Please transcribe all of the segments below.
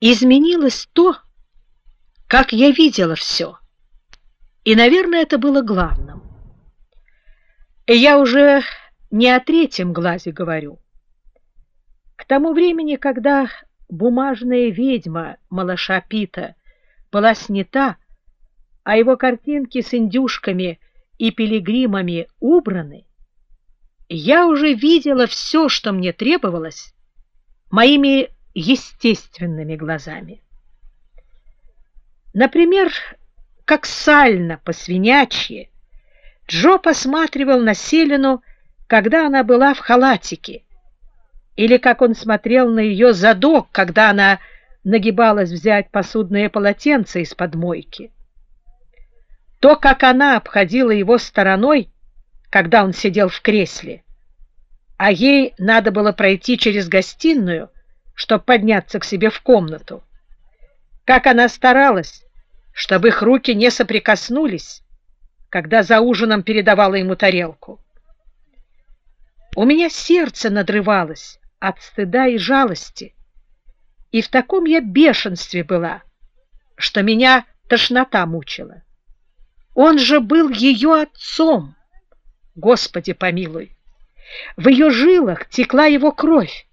изменилось то, как я видела все. И, наверное, это было главным. И я уже не о третьем глазе говорю. К тому времени, когда бумажная ведьма малыша Пита была снята, а его картинки с индюшками и пилигримами убраны, я уже видела все, что мне требовалось, моими естественными глазами. Например, как сально по-свинячьи Джо посматривал на Селину, когда она была в халатике, или как он смотрел на ее задок, когда она нагибалась взять посудное полотенце из-под мойки. То, как она обходила его стороной, когда он сидел в кресле, а ей надо было пройти через гостиную, чтобы подняться к себе в комнату. Как она старалась, чтобы их руки не соприкоснулись, когда за ужином передавала ему тарелку. У меня сердце надрывалось от стыда и жалости, и в таком я бешенстве была, что меня тошнота мучила. Он же был ее отцом. Господи помилуй! В ее жилах текла его кровь.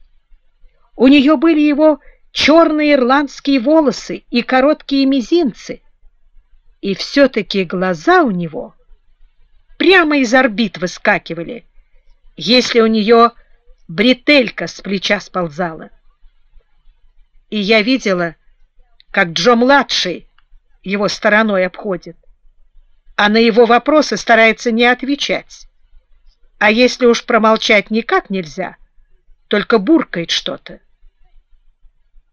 У нее были его черные ирландские волосы и короткие мизинцы. И все-таки глаза у него прямо из орбит выскакивали, если у нее бретелька с плеча сползала. И я видела, как Джо-младший его стороной обходит а на его вопросы старается не отвечать. А если уж промолчать никак нельзя, только буркает что-то.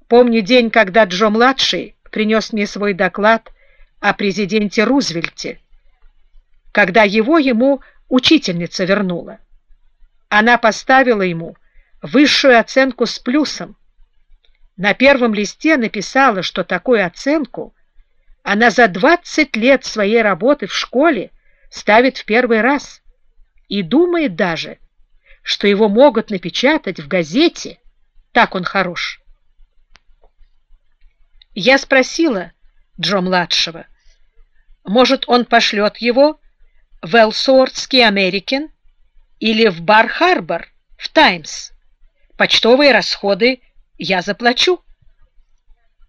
Помню день, когда Джо-младший принес мне свой доклад о президенте Рузвельте, когда его ему учительница вернула. Она поставила ему высшую оценку с плюсом. На первом листе написала, что такую оценку она за 20 лет своей работы в школе ставит в первый раз и думает даже, что его могут напечатать в газете, так он хорош. Я спросила Джо-младшего, может, он пошлет его в Элсуортский Американ или в Бар-Харбор, в Таймс. Почтовые расходы я заплачу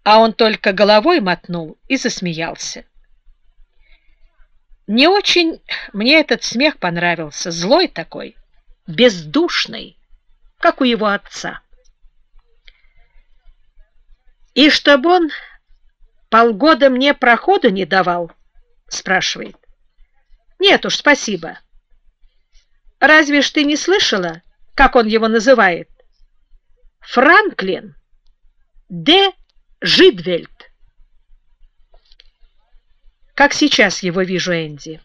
а он только головой мотнул и засмеялся. Не очень мне этот смех понравился, злой такой, бездушный, как у его отца. И чтобы он полгода мне прохода не давал, спрашивает. Нет уж, спасибо. Разве ж ты не слышала, как он его называет? Франклин Д. Жидвельд. Как сейчас его вижу, Энди?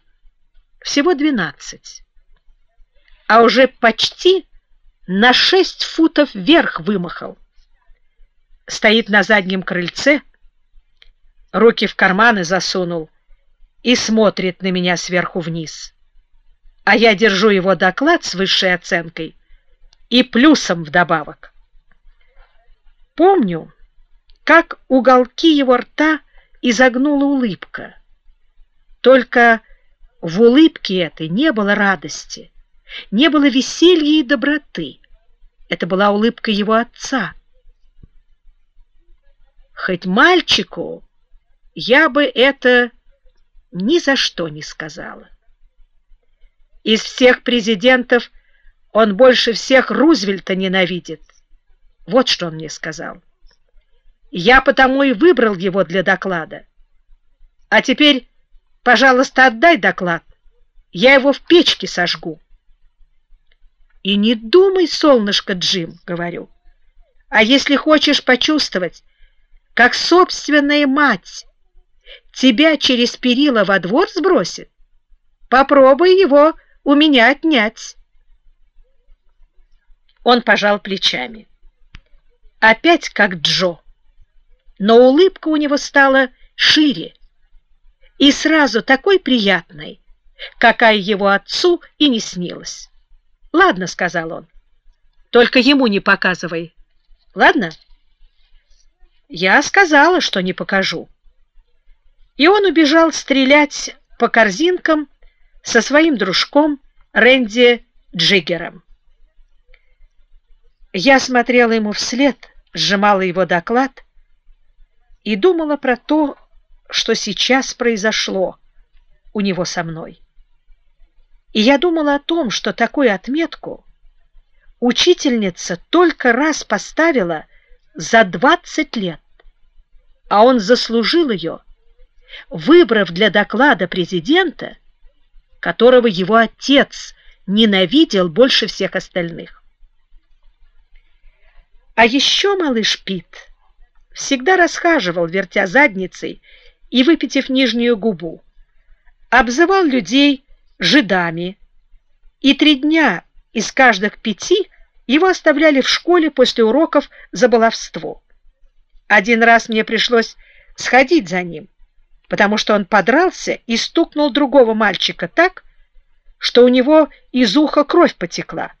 Всего двенадцать. А уже почти на шесть футов вверх вымахал. Стоит на заднем крыльце, руки в карманы засунул и смотрит на меня сверху вниз. А я держу его доклад с высшей оценкой и плюсом вдобавок. Помню, как уголки его рта изогнула улыбка. Только в улыбке этой не было радости, не было веселья и доброты. Это была улыбка его отца. Хоть мальчику я бы это ни за что не сказала. Из всех президентов он больше всех Рузвельта ненавидит. Вот что он мне сказал. Я потому и выбрал его для доклада. А теперь, пожалуйста, отдай доклад. Я его в печке сожгу. И не думай, солнышко Джим, говорю. А если хочешь почувствовать, как собственная мать тебя через перила во двор сбросит, попробуй его у меня отнять. Он пожал плечами. Опять как Джо но улыбка у него стала шире и сразу такой приятной, какая его отцу и не снилась. «Ладно», — сказал он, — «только ему не показывай. Ладно?» Я сказала, что не покажу. И он убежал стрелять по корзинкам со своим дружком Рэнди Джиггером. Я смотрела ему вслед, сжимала его доклад и думала про то, что сейчас произошло у него со мной. И я думала о том, что такую отметку учительница только раз поставила за 20 лет, а он заслужил ее, выбрав для доклада президента, которого его отец ненавидел больше всех остальных. А еще малыш Пит всегда расхаживал, вертя задницей и выпитив нижнюю губу, обзывал людей жидами, и три дня из каждых пяти его оставляли в школе после уроков за баловство. Один раз мне пришлось сходить за ним, потому что он подрался и стукнул другого мальчика так, что у него из уха кровь потекла.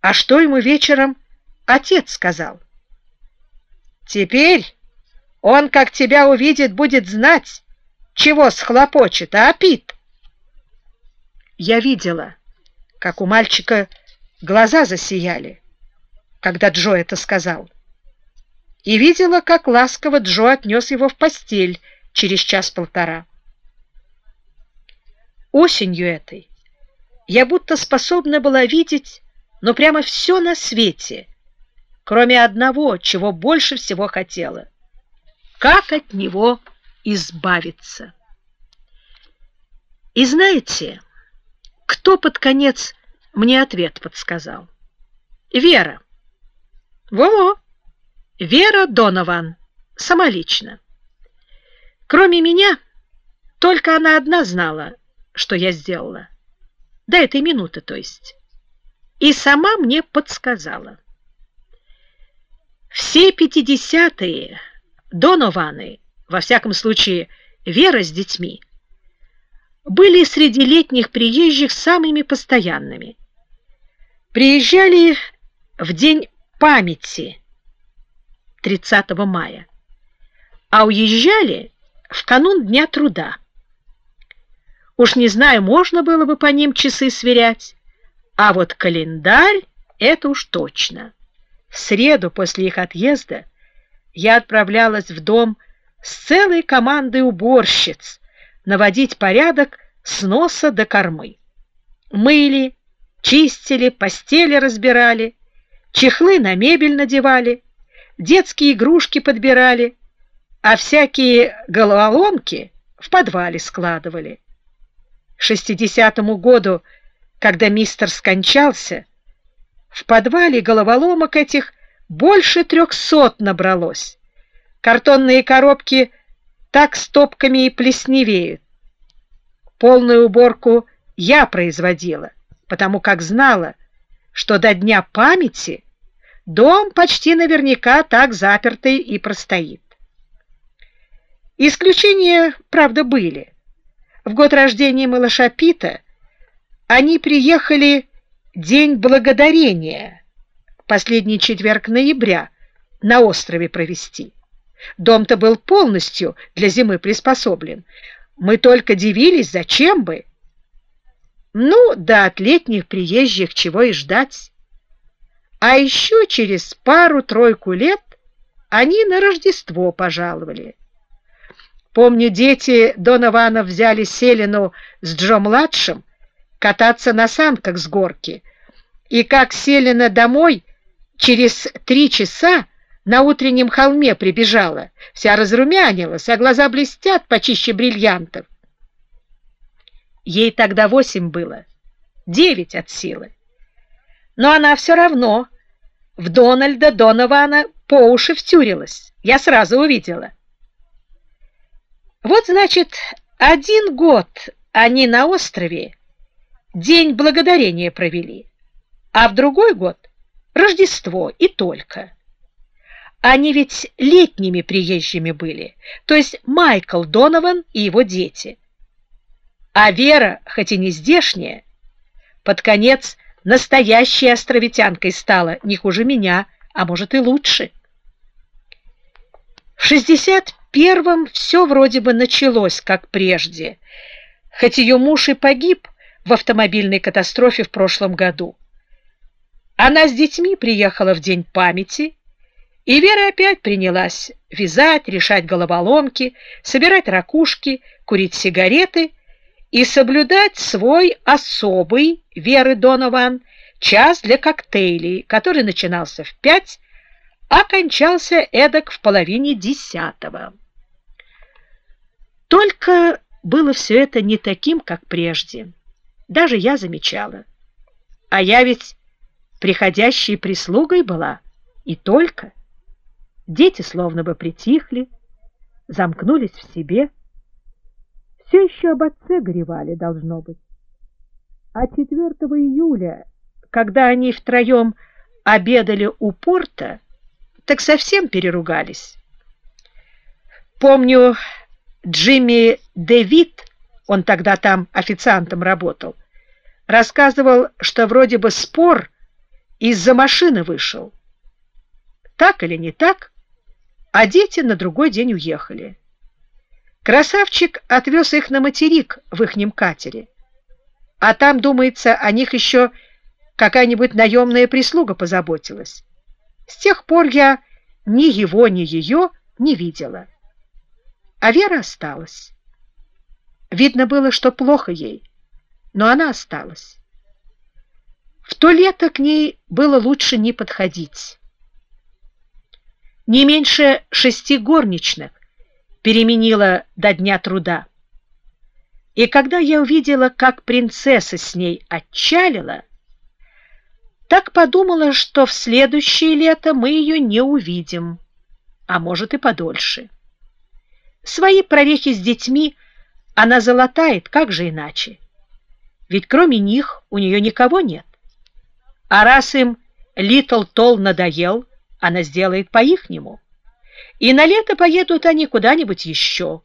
А что ему вечером отец сказал? «Теперь он, как тебя увидит, будет знать, чего схлопочет, а Пит?» Я видела, как у мальчика глаза засияли, когда Джо это сказал. И видела, как ласково Джо отнес его в постель через час-полтора. Осенью этой я будто способна была видеть, но прямо все на свете, кроме одного, чего больше всего хотела. Как от него избавиться? И знаете, кто под конец мне ответ подсказал? Вера. Во-во. Вера Донован. Самолично. Кроме меня, только она одна знала, что я сделала. До этой минуты, то есть. И сама мне подсказала. Все пятидесятые Донованы, во всяком случае, Вера с детьми, были среди летних приезжих самыми постоянными. Приезжали в день памяти 30 мая, а уезжали в канун Дня труда. Уж не знаю, можно было бы по ним часы сверять, а вот календарь — это уж точно. В среду после их отъезда я отправлялась в дом с целой командой уборщиц, наводить порядок с носа до кормы. Мыли, чистили, постели разбирали, чехлы на мебель надевали, детские игрушки подбирали, а всякие головоломки в подвале складывали. К шестидесятому году, когда мистер скончался, в подвале головоломок этих больше трехсот набралось. Картонные коробки так стопками и плесневеют. Полную уборку я производила, потому как знала, что до Дня памяти дом почти наверняка так запертый и простоит. Исключения, правда, были. В год рождения малыша Пита они приехали День Благодарения, последний четверг ноября, на острове провести. Дом-то был полностью для зимы приспособлен. Мы только дивились, зачем бы. Ну, да от летних приезжих чего и ждать. А еще через пару-тройку лет они на Рождество пожаловали. Помню, дети Донована взяли Селину с Джо-младшим кататься на санках с горки, и как Селина домой через три часа на утреннем холме прибежала, вся разрумянилась, а глаза блестят почище бриллиантов. Ей тогда восемь было, девять от силы. Но она все равно в Дональда Донована по уши втюрилась, я сразу увидела. Вот, значит, один год они на острове День Благодарения провели, а в другой год Рождество и только. Они ведь летними приезжими были, то есть Майкл Донован и его дети. А Вера, хоть и не здешняя, под конец настоящей островитянкой стала, не хуже меня, а может и лучше. В 61-м все вроде бы началось, как прежде, хоть ее муж и погиб в автомобильной катастрофе в прошлом году. Она с детьми приехала в День памяти, и Вера опять принялась вязать, решать головоломки, собирать ракушки, курить сигареты и соблюдать свой особый, Веры Донован, час для коктейлей, который начинался в пять, а кончался эдак в половине десятого. Только было все это не таким, как прежде. Даже я замечала. А я ведь приходящей прислугой была, и только. Дети словно бы притихли, замкнулись в себе. Все еще об отце горевали, должно быть. А 4 июля, когда они втроем обедали у порта, так совсем переругались. Помню, Джимми Дэвид, он тогда там официантом работал, рассказывал, что вроде бы спор из-за машины вышел. Так или не так, а дети на другой день уехали. Красавчик отвез их на материк в ихнем катере, а там, думается, о них еще какая-нибудь наемная прислуга позаботилась. С тех пор я ни его, ни ее не видела. А Вера осталась. Видно было, что плохо ей, но она осталась. В то лето к ней было лучше не подходить. Не меньше шести горничных переменила до дня труда. И когда я увидела, как принцесса с ней отчалила, так подумала, что в следующее лето мы ее не увидим, а может и подольше. Свои прорехи с детьми она залатает, как же иначе? Ведь кроме них у нее никого нет. А раз им Литл Тол надоел, она сделает по-ихнему. И на лето поедут они куда-нибудь еще.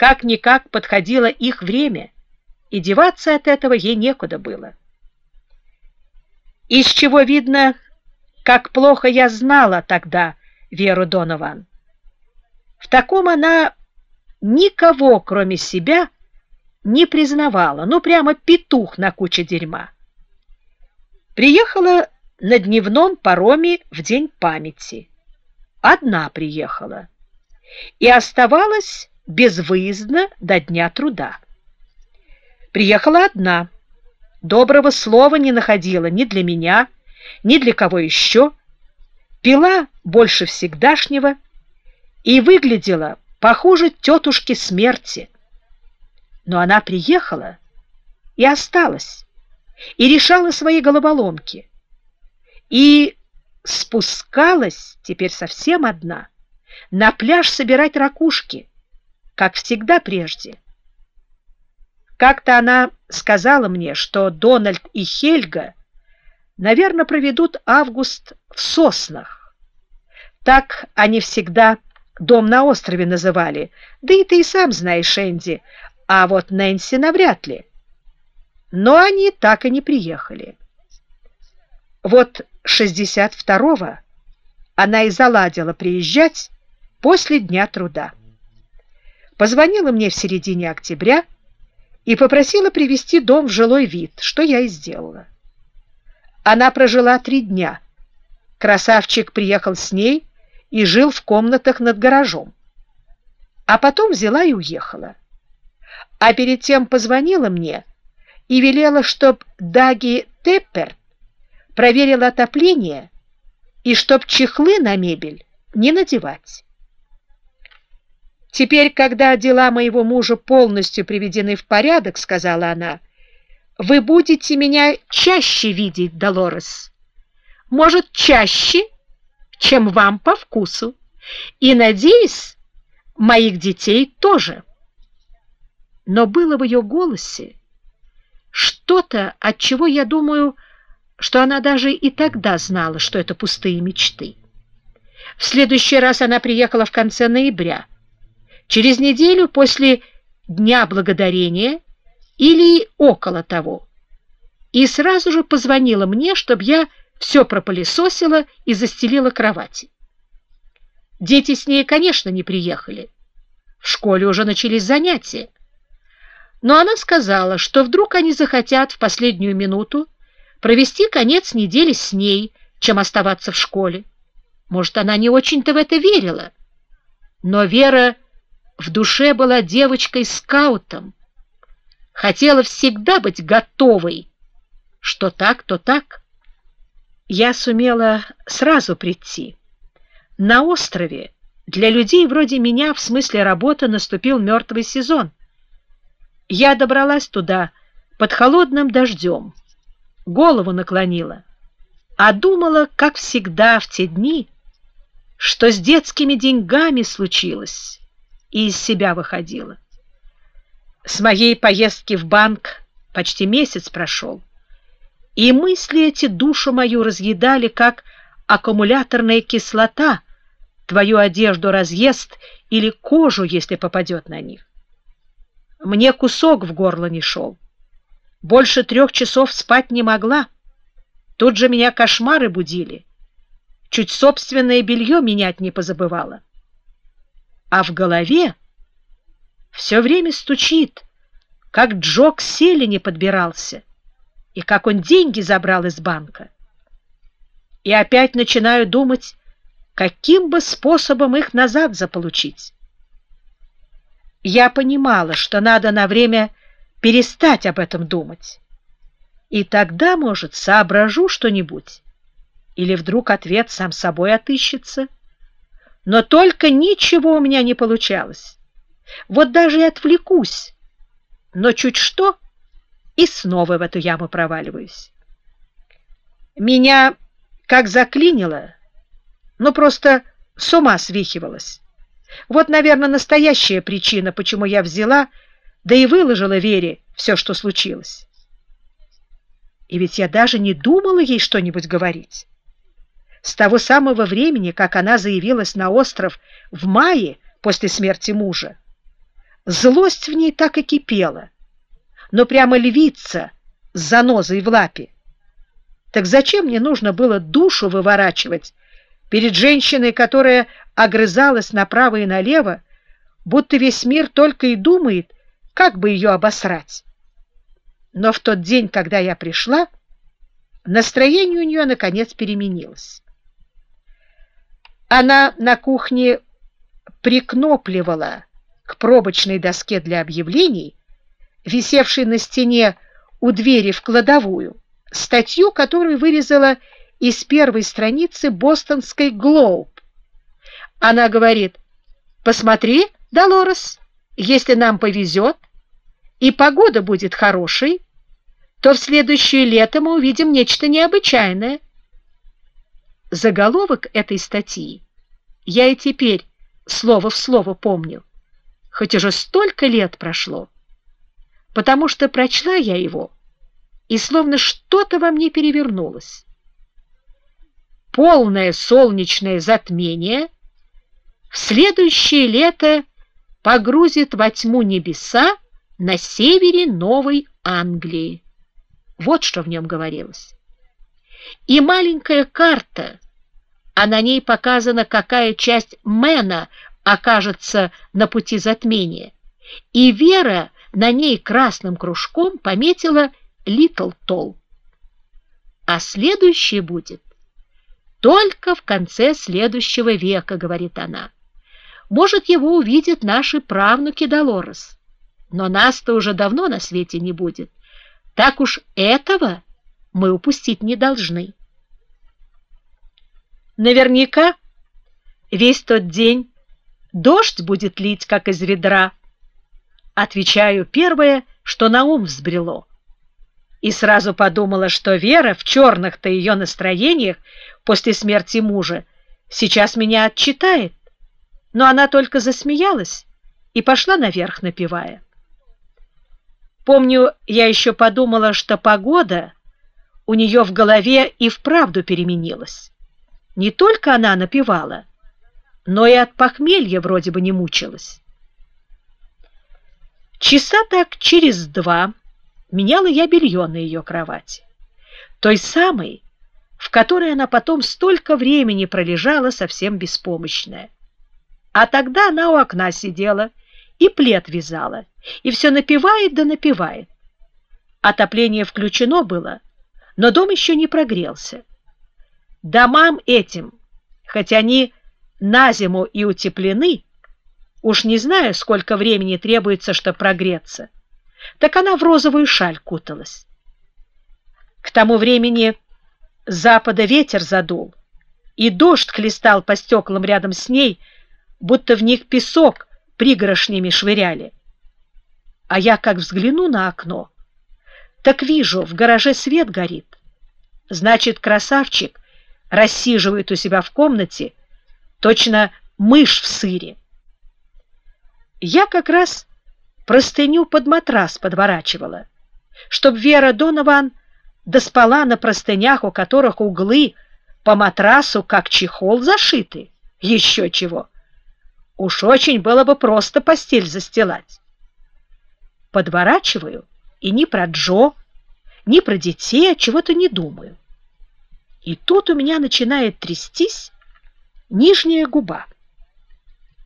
Как-никак подходило их время, и деваться от этого ей некуда было из чего видно, как плохо я знала тогда Веру Донован. В таком она никого, кроме себя, не признавала, ну прямо петух на куче дерьма. Приехала на дневном пароме в День памяти. Одна приехала и оставалась безвыездно до Дня труда. Приехала одна доброго слова не находила ни для меня, ни для кого еще, пила больше всегдашнего и выглядела похуже тетушки смерти. Но она приехала и осталась, и решала свои головоломки, и спускалась теперь совсем одна на пляж собирать ракушки, как всегда прежде. Как-то она сказала мне, что Дональд и Хельга, наверное, проведут август в соснах. Так они всегда дом на острове называли, да и ты и сам знаешь, Энди, а вот Нэнси навряд ли. Но они так и не приехали. Вот 62-го она и заладила приезжать после Дня труда. Позвонила мне в середине октября, и попросила привести дом в жилой вид, что я и сделала. Она прожила три дня. Красавчик приехал с ней и жил в комнатах над гаражом. А потом взяла и уехала. А перед тем позвонила мне и велела, чтоб Даги Теппер проверила отопление и чтоб чехлы на мебель не надевать. «Теперь, когда дела моего мужа полностью приведены в порядок, — сказала она, — вы будете меня чаще видеть, Долорес. Может, чаще, чем вам по вкусу. И, надеюсь, моих детей тоже». Но было в ее голосе что-то, от чего я думаю, что она даже и тогда знала, что это пустые мечты. В следующий раз она приехала в конце ноября, через неделю после Дня Благодарения или около того, и сразу же позвонила мне, чтобы я все пропылесосила и застелила кровати. Дети с ней, конечно, не приехали. В школе уже начались занятия. Но она сказала, что вдруг они захотят в последнюю минуту провести конец недели с ней, чем оставаться в школе. Может, она не очень-то в это верила. Но Вера в душе была девочкой-скаутом. Хотела всегда быть готовой. Что так, то так. Я сумела сразу прийти. На острове для людей вроде меня в смысле работы наступил мертвый сезон. Я добралась туда под холодным дождем, голову наклонила, а думала, как всегда в те дни, что с детскими деньгами случилось, и из себя выходила. С моей поездки в банк почти месяц прошел, и мысли эти душу мою разъедали, как аккумуляторная кислота твою одежду разъест или кожу, если попадет на них. Мне кусок в горло не шел. Больше трех часов спать не могла. Тут же меня кошмары будили. Чуть собственное белье менять не позабывала. А в голове все время стучит, как Джо к селени подбирался и как он деньги забрал из банка. И опять начинаю думать, каким бы способом их назад заполучить. Я понимала, что надо на время перестать об этом думать. И тогда, может, соображу что-нибудь. Или вдруг ответ сам собой отыщется. Но только ничего у меня не получалось. Вот даже и отвлекусь. Но чуть что, и снова в эту яму проваливаюсь. Меня как заклинило, ну просто с ума свихивалась. Вот, наверное, настоящая причина, почему я взяла, да и выложила Вере все, что случилось. И ведь я даже не думала ей что-нибудь говорить. С того самого времени, как она заявилась на остров в мае после смерти мужа, злость в ней так и кипела, но прямо львица с занозой в лапе. Так зачем мне нужно было душу выворачивать перед женщиной, которая огрызалась направо и налево, будто весь мир только и думает, как бы ее обосрать. Но в тот день, когда я пришла, настроение у нее наконец переменилось. Она на кухне прикнопливала к пробочной доске для объявлений, висевшей на стене у двери в кладовую, статью, которую вырезала из первой страницы бостонской «Глоуб». Она говорит, «Посмотри, Долорес, если нам повезет, и погода будет хорошей, то в следующее лето мы увидим нечто необычайное». Заголовок этой статьи я и теперь слово в слово помню, хоть уже столько лет прошло, потому что прочла я его, и словно что-то во мне перевернулось полное солнечное затмение в следующее лето погрузит во тьму небеса на севере Новой Англии. Вот что в нем говорилось. И маленькая карта, а на ней показана, какая часть Мэна окажется на пути затмения. И Вера на ней красным кружком пометила Литл Толл. А следующее будет только в конце следующего века, говорит она. Может, его увидят наши правнуки Долорес. Но нас-то уже давно на свете не будет. Так уж этого мы упустить не должны. Наверняка весь тот день дождь будет лить, как из ведра. Отвечаю первое, что на ум взбрело и сразу подумала, что Вера в черных-то ее настроениях после смерти мужа сейчас меня отчитает. Но она только засмеялась и пошла наверх, напевая. Помню, я еще подумала, что погода у нее в голове и вправду переменилась. Не только она напевала, но и от похмелья вроде бы не мучилась. Часа так через два меняла я белье на ее кровати. Той самой, в которой она потом столько времени пролежала совсем беспомощная. А тогда она у окна сидела и плед вязала, и все напевает да напевает. Отопление включено было, но дом еще не прогрелся. Домам этим, хоть они на зиму и утеплены, уж не знаю, сколько времени требуется, чтобы прогреться, так она в розовую шаль куталась. К тому времени с запада ветер задул, и дождь хлестал по стеклам рядом с ней, будто в них песок пригоршнями швыряли. А я как взгляну на окно, так вижу, в гараже свет горит. Значит, красавчик рассиживает у себя в комнате, точно мышь в сыре. Я как раз простыню под матрас подворачивала, чтоб Вера Донован доспала на простынях, у которых углы по матрасу как чехол зашиты. Еще чего. Уж очень было бы просто постель застилать. Подворачиваю, и ни про Джо, ни про детей чего-то не думаю. И тут у меня начинает трястись нижняя губа.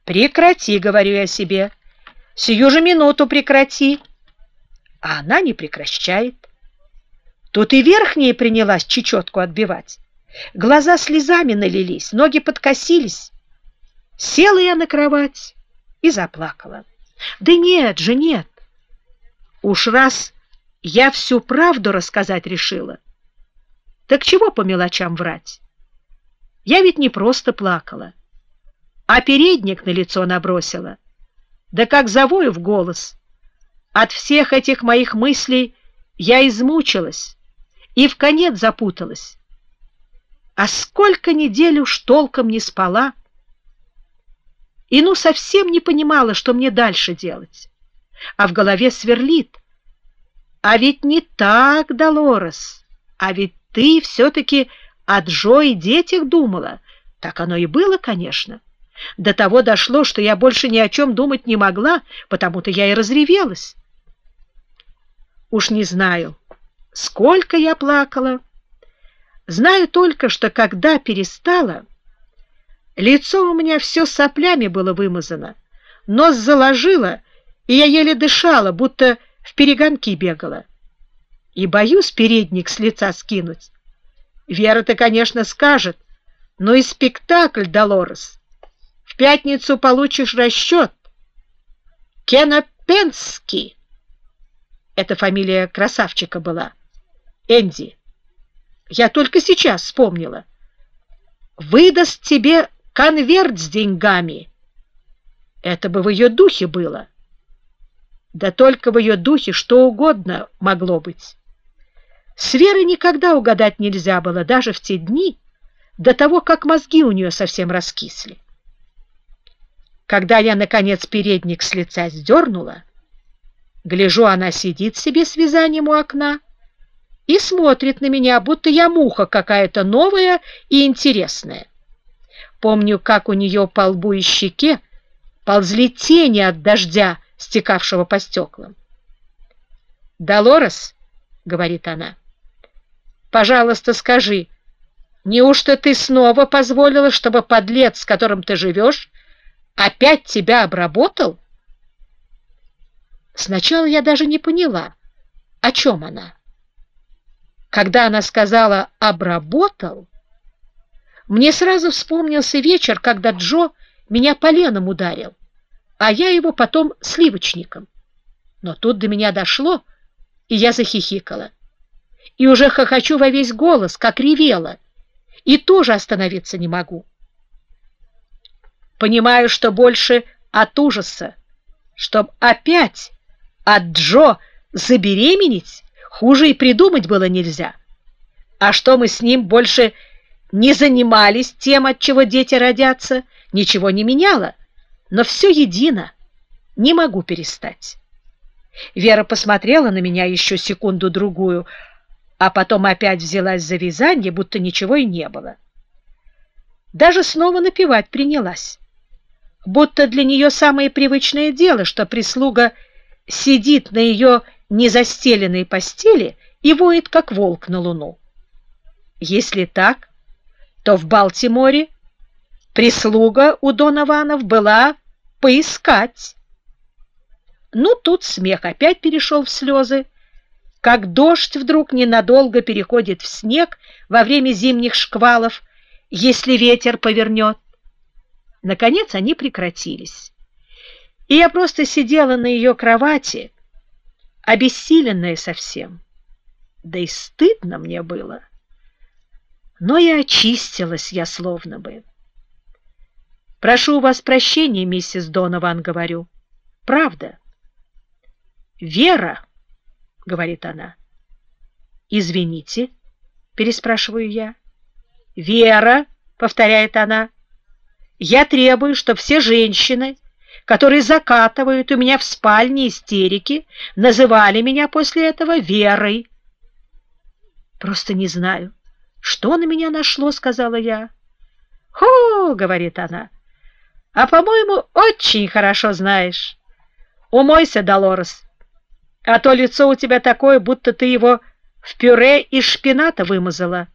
«Прекрати», — говорю я себе, — «сию же минуту прекрати». А она не прекращает. Тут и верхняя принялась чечетку отбивать. Глаза слезами налились, ноги подкосились. Села я на кровать и заплакала. Да нет же, нет. Уж раз я всю правду рассказать решила, так чего по мелочам врать? Я ведь не просто плакала, а передник на лицо набросила. Да как завою в голос. От всех этих моих мыслей я измучилась и в конец запуталась. А сколько недель уж толком не спала, и ну совсем не понимала, что мне дальше делать. А в голове сверлит. А ведь не так, Долорес, а ведь ты все-таки о Джо и детях думала. Так оно и было, конечно. До того дошло, что я больше ни о чем думать не могла, потому-то я и разревелась. Уж не знаю, Сколько я плакала! Знаю только, что когда перестала, лицо у меня все соплями было вымазано, нос заложило, и я еле дышала, будто в перегонки бегала. И боюсь передник с лица скинуть. Вера-то, конечно, скажет, но и спектакль, Долорес. В пятницу получишь расчет. Кенопенский. Это фамилия красавчика была. Энди, я только сейчас вспомнила. Выдаст тебе конверт с деньгами. Это бы в ее духе было. Да только в ее духе что угодно могло быть. С Верой никогда угадать нельзя было, даже в те дни, до того, как мозги у нее совсем раскисли. Когда я, наконец, передник с лица сдернула, гляжу, она сидит себе с вязанием у окна, и смотрит на меня, будто я муха какая-то новая и интересная. Помню, как у нее по лбу и щеке ползли тени от дождя, стекавшего по стеклам. «Долорес», — говорит она, — «пожалуйста, скажи, неужто ты снова позволила, чтобы подлец, с которым ты живешь, опять тебя обработал?» Сначала я даже не поняла, о чем она. Когда она сказала «обработал», мне сразу вспомнился вечер, когда Джо меня поленом ударил, а я его потом сливочником. Но тут до меня дошло, и я захихикала. И уже хохочу во весь голос, как ревела, и тоже остановиться не могу. Понимаю, что больше от ужаса, чтоб опять от Джо забеременеть, Хуже и придумать было нельзя. А что мы с ним больше не занимались тем, от чего дети родятся, ничего не меняло. Но все едино. Не могу перестать. Вера посмотрела на меня еще секунду-другую, а потом опять взялась за вязание, будто ничего и не было. Даже снова напевать принялась. Будто для нее самое привычное дело, что прислуга сидит на ее незастеленной постели и воет, как волк на луну. Если так, то в Балтиморе прислуга у Донованов была поискать. Ну, тут смех опять перешел в слезы, как дождь вдруг ненадолго переходит в снег во время зимних шквалов, если ветер повернет. Наконец они прекратились. И я просто сидела на ее кровати, обессиленная совсем. Да и стыдно мне было. Но и очистилась я словно бы. «Прошу у вас прощения, миссис Донован», — говорю. «Правда». «Вера», — говорит она. «Извините», — переспрашиваю я. «Вера», — повторяет она, — «я требую, чтобы все женщины, которые закатывают у меня в спальне истерики, называли меня после этого Верой». «Просто не знаю, что на меня нашло», — сказала я. «Хо!» — говорит она. «А, по-моему, очень хорошо знаешь. Умойся, Долорес, а то лицо у тебя такое, будто ты его в пюре из шпината вымазала.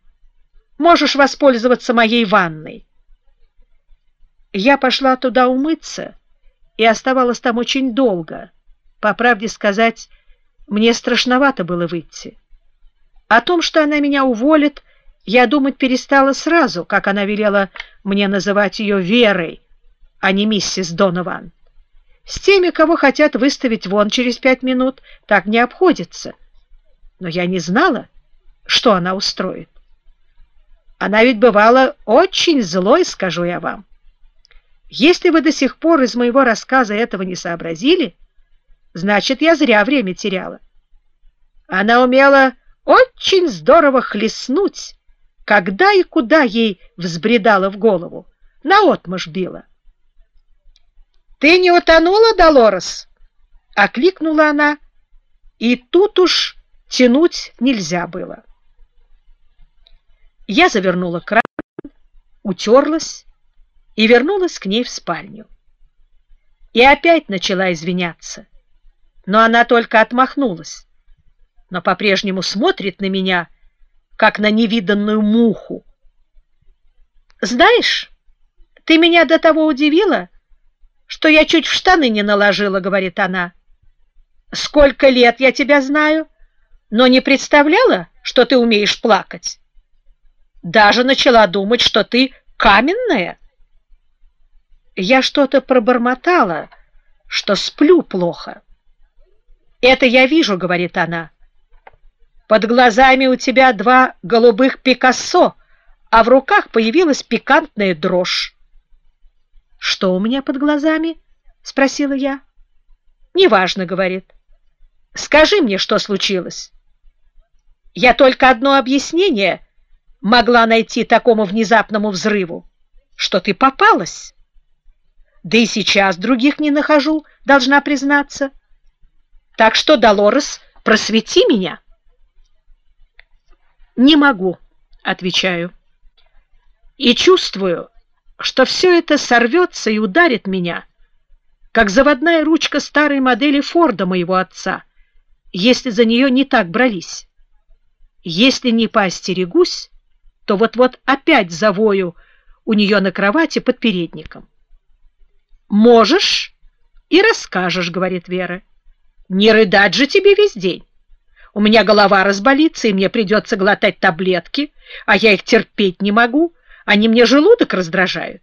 Можешь воспользоваться моей ванной». Я пошла туда умыться и оставалась там очень долго. По правде сказать, мне страшновато было выйти. О том, что она меня уволит, я думать перестала сразу, как она велела мне называть ее Верой, а не миссис Донован. С теми, кого хотят выставить вон через пять минут, так не обходится. Но я не знала, что она устроит. Она ведь бывала очень злой, скажу я вам. Если вы до сих пор из моего рассказа этого не сообразили, значит, я зря время теряла. Она умела очень здорово хлестнуть, когда и куда ей взбредала в голову, наотмашь била. «Ты не утонула, Долорес?» — окликнула она, и тут уж тянуть нельзя было. Я завернула кран, утерлась и вернулась к ней в спальню. И опять начала извиняться, но она только отмахнулась но по-прежнему смотрит на меня, как на невиданную муху. «Знаешь, ты меня до того удивила, что я чуть в штаны не наложила», — говорит она. «Сколько лет я тебя знаю, но не представляла, что ты умеешь плакать. Даже начала думать, что ты каменная». Я что-то пробормотала, что сплю плохо. «Это я вижу», — говорит она. Под глазами у тебя два голубых Пикассо, а в руках появилась пикантная дрожь. — Что у меня под глазами? — спросила я. — Неважно, — говорит. — Скажи мне, что случилось. Я только одно объяснение могла найти такому внезапному взрыву, что ты попалась. Да и сейчас других не нахожу, должна признаться. Так что, Долорес, просвети меня. «Не могу», — отвечаю. И чувствую, что все это сорвется и ударит меня, как заводная ручка старой модели Форда моего отца, если за нее не так брались. Если не поостерегусь, то вот-вот опять завою у нее на кровати под передником. «Можешь и расскажешь», — говорит Вера. «Не рыдать же тебе весь день». У меня голова разболится, и мне придется глотать таблетки, а я их терпеть не могу, они мне желудок раздражают.